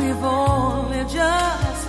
we've only just